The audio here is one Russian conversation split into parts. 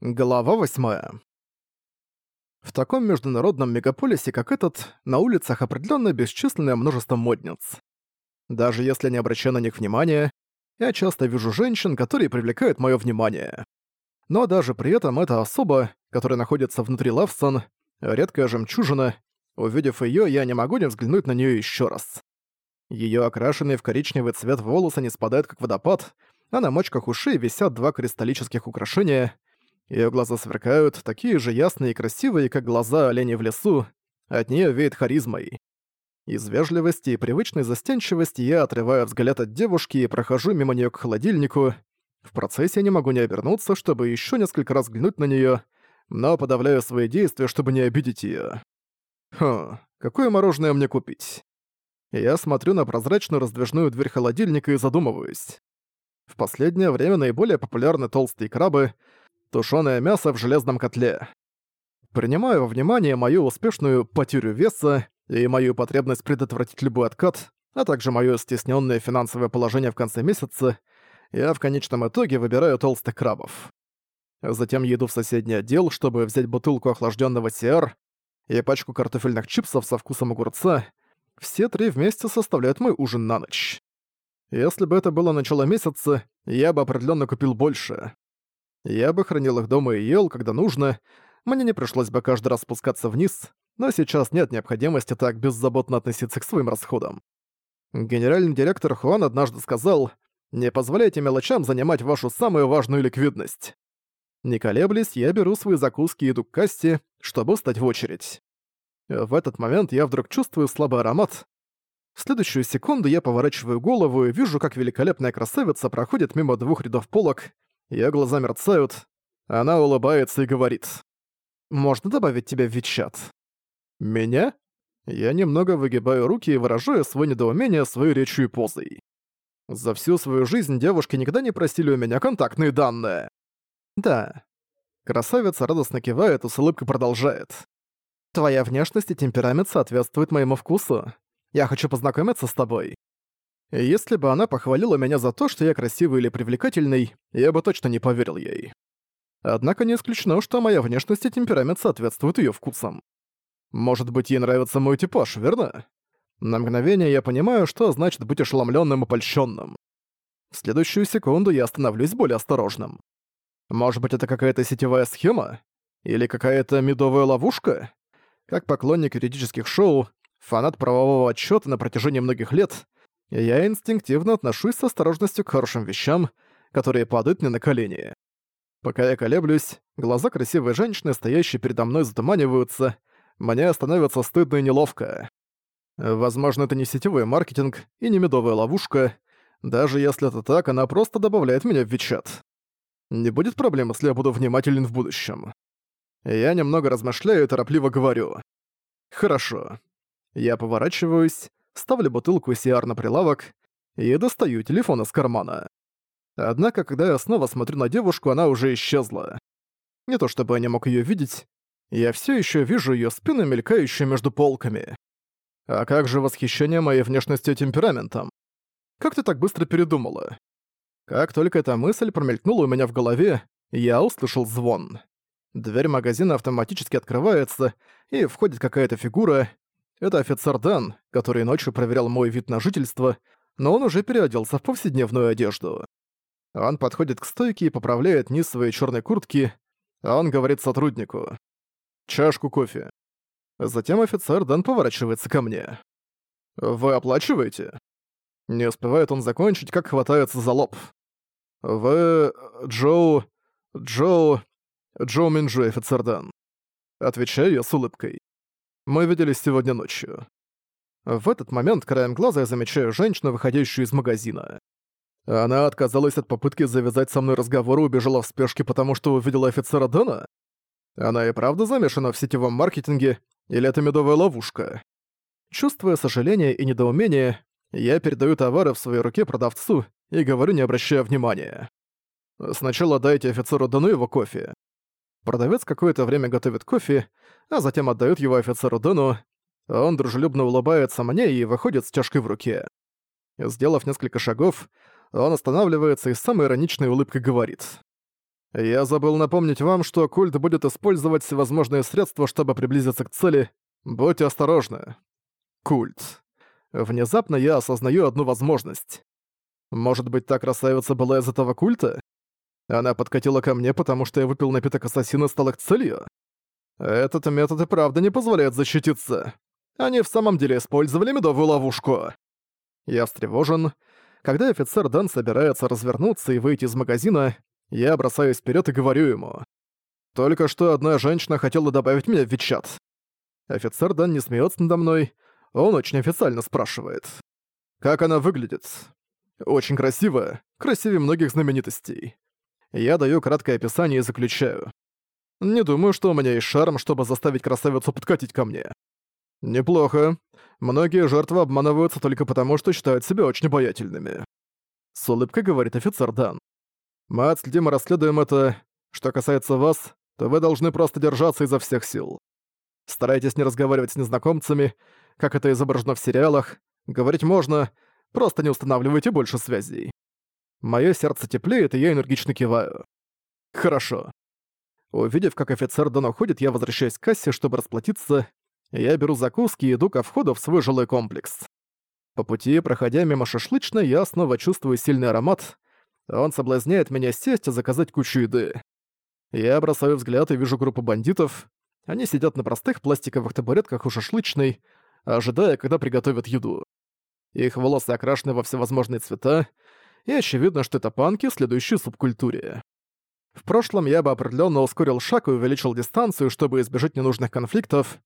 Глава 8. В таком международном мегаполисе, как этот, на улицах определенно бесчисленное множество модниц. Даже если не обращаю на них внимания, я часто вижу женщин, которые привлекают мое внимание. Но даже при этом эта особа, которая находится внутри Лавсон, редкая жемчужина, увидев ее, я не могу не взглянуть на нее еще раз. Ее окрашенные в коричневый цвет волосы не спадают как водопад, а на мочках ушей висят два кристаллических украшения — Её глаза сверкают, такие же ясные и красивые, как глаза оленей в лесу. От неё веет харизмой. Из вежливости и привычной застенчивости я отрываю взгляд от девушки и прохожу мимо неё к холодильнику. В процессе не могу не обернуться, чтобы ещё несколько раз взглянуть на неё, но подавляю свои действия, чтобы не обидеть её. Хм, какое мороженое мне купить? Я смотрю на прозрачную раздвижную дверь холодильника и задумываюсь. В последнее время наиболее популярны толстые крабы — тушёное мясо в железном котле. Принимаю во внимание мою успешную потерю веса и мою потребность предотвратить любой откат, а также моё стеснённое финансовое положение в конце месяца, я в конечном итоге выбираю толстых крабов. Затем еду в соседний отдел, чтобы взять бутылку охлаждённого CR и пачку картофельных чипсов со вкусом огурца. Все три вместе составляют мой ужин на ночь. Если бы это было начало месяца, я бы определённо купил больше. Я бы хранил их дома и ел, когда нужно, мне не пришлось бы каждый раз спускаться вниз, но сейчас нет необходимости так беззаботно относиться к своим расходам. Генеральный директор Хуан однажды сказал, «Не позволяйте мелочам занимать вашу самую важную ликвидность». Не колеблясь, я беру свои закуски и иду к кассе, чтобы встать в очередь. В этот момент я вдруг чувствую слабый аромат. В следующую секунду я поворачиваю голову и вижу, как великолепная красавица проходит мимо двух рядов полок, Её глаза мерцают. Она улыбается и говорит. «Можно добавить тебя в Витчат?» «Меня?» Я немного выгибаю руки и выражаю свое недоумение своей речью и позой. За всю свою жизнь девушки никогда не просили у меня контактные данные. Да. Красавица радостно кивает и с улыбкой продолжает. Твоя внешность и темперамент соответствуют моему вкусу. Я хочу познакомиться с тобой. Если бы она похвалила меня за то, что я красивый или привлекательный, я бы точно не поверил ей. Однако не исключено, что моя внешность и темперамент соответствуют её вкусам. Может быть, ей нравится мой типаж, верно? На мгновение я понимаю, что значит быть ошеломлённым и польщённым. В следующую секунду я становлюсь более осторожным. Может быть, это какая-то сетевая схема? Или какая-то медовая ловушка? Как поклонник юридических шоу, фанат правового отчёта на протяжении многих лет — я инстинктивно отношусь с осторожностью к хорошим вещам, которые падают мне на колени. Пока я колеблюсь, глаза красивой женщины, стоящей передо мной, затуманиваются, мне становится стыдно и неловко. Возможно, это не сетевой маркетинг и не медовая ловушка. Даже если это так, она просто добавляет меня в Вичат. Не будет проблем, если я буду внимателен в будущем. Я немного размышляю и торопливо говорю. Хорошо. Я поворачиваюсь, ставлю бутылку CR на прилавок и достаю телефон из кармана. Однако, когда я снова смотрю на девушку, она уже исчезла. Не то чтобы я не мог её видеть, я всё ещё вижу её спину, мелькающую между полками. А как же восхищение моей внешностью и темпераментом? Как ты так быстро передумала? Как только эта мысль промелькнула у меня в голове, я услышал звон. Дверь магазина автоматически открывается, и входит какая-то фигура, это офицер Дан, который ночью проверял мой вид на жительство, но он уже переоделся в повседневную одежду. Он подходит к стойке и поправляет низ своей черной куртки, а он говорит сотруднику. «Чашку кофе». Затем офицер Дан поворачивается ко мне. «Вы оплачиваете?» Не успевает он закончить, как хватается за лоб. «Вы... Джоу... Джоу... Джоу Минджу, офицер Дан». Отвечаю я с улыбкой. Мы виделись сегодня ночью. В этот момент краем глаза я замечаю женщину, выходящую из магазина. Она отказалась от попытки завязать со мной разговор и убежала в спешке, потому что увидела офицера Дэна? Она и правда замешана в сетевом маркетинге, или это медовая ловушка? Чувствуя сожаление и недоумение, я передаю товары в своей руке продавцу и говорю, не обращая внимания. Сначала дайте офицеру Дэну его кофе. Продавец какое-то время готовит кофе, а затем отдает его офицеру Дэну. Он дружелюбно улыбается мне и выходит с чашкой в руке. Сделав несколько шагов, он останавливается и с самой ироничной улыбкой говорит. Я забыл напомнить вам, что культ будет использовать всевозможные средства, чтобы приблизиться к цели. Будьте осторожны. Культ. Внезапно я осознаю одну возможность. Может быть, та красавица была из этого культа? Она подкатила ко мне, потому что я выпил напиток ассасина и стал их целью? Этот метод и правда не позволяет защититься. Они в самом деле использовали медовую ловушку. Я встревожен. Когда офицер Дан собирается развернуться и выйти из магазина, я бросаюсь вперед и говорю ему. Только что одна женщина хотела добавить меня в Вичат. Офицер Дан не смеется надо мной, он очень официально спрашивает. Как она выглядит? Очень красивая, красивее многих знаменитостей. Я даю краткое описание и заключаю. Не думаю, что у меня есть шарм, чтобы заставить красавицу подкатить ко мне. Неплохо. Многие жертвы обманываются только потому, что считают себя очень обаятельными. С улыбкой говорит офицер Дан. Мы отследим и расследуем это. Что касается вас, то вы должны просто держаться изо всех сил. Старайтесь не разговаривать с незнакомцами, как это изображено в сериалах. Говорить можно, просто не устанавливайте больше связей. Моё сердце теплеет, и я энергично киваю. Хорошо. Увидев, как офицер Дан уходит, я возвращаюсь к кассе, чтобы расплатиться. Я беру закуски и иду ко входу в свой жилой комплекс. По пути, проходя мимо шашлычной, я снова чувствую сильный аромат. Он соблазняет меня сесть и заказать кучу еды. Я бросаю взгляд и вижу группу бандитов. Они сидят на простых пластиковых табуретках у шашлычной, ожидая, когда приготовят еду. Их волосы окрашены во всевозможные цвета, и очевидно, что это панки, следующие субкультуре. В прошлом я бы определенно ускорил шаг и увеличил дистанцию, чтобы избежать ненужных конфликтов,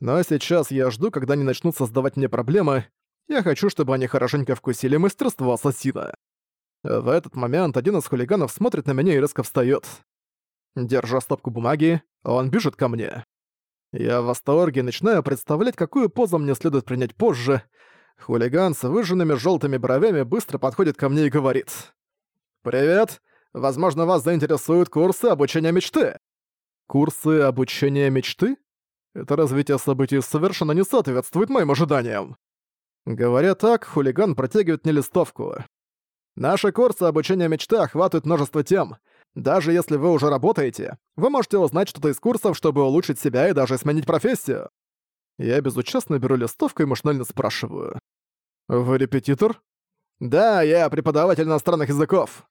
но сейчас я жду, когда они начнут создавать мне проблемы. Я хочу, чтобы они хорошенько вкусили мастерство ассасина. В этот момент один из хулиганов смотрит на меня и резко встаёт. Держа стопку бумаги, он бежит ко мне. Я в восторге начинаю представлять, какую позу мне следует принять позже. Хулиган с выжженными желтыми бровями быстро подходит ко мне и говорит. «Привет! Возможно, вас заинтересуют курсы обучения мечты». «Курсы обучения мечты?» Это развитие событий совершенно не соответствует моим ожиданиям. Говоря так, хулиган протягивает мне листовку. Наши курсы обучения мечты охватывают множество тем. Даже если вы уже работаете, вы можете узнать что-то из курсов, чтобы улучшить себя и даже сменить профессию. Я безучастно беру листовку и машинально спрашиваю. «Вы репетитор?» «Да, я преподаватель иностранных языков».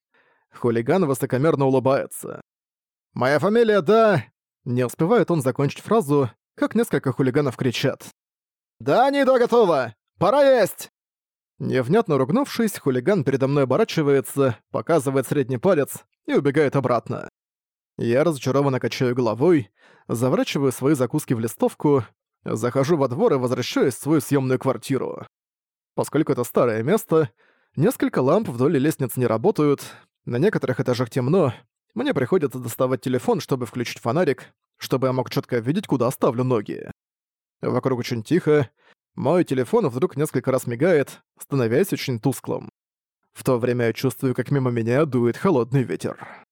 Хулиган высокомерно улыбается. «Моя фамилия, да...» Не успевает он закончить фразу, как несколько хулиганов кричат. «Да, не до готово! Пора есть!» Невнятно ругнувшись, хулиган передо мной оборачивается, показывает средний палец и убегает обратно. Я разочарованно качаю головой, заворачиваю свои закуски в листовку, захожу во двор и возвращаюсь в свою съемную квартиру. Поскольку это старое место, несколько ламп вдоль лестниц не работают, на некоторых этажах темно, мне приходится доставать телефон, чтобы включить фонарик, чтобы я мог четко видеть, куда ставлю ноги. Вокруг очень тихо. Мой телефон вдруг несколько раз мигает, становясь очень тусклым. В то время я чувствую, как мимо меня дует холодный ветер.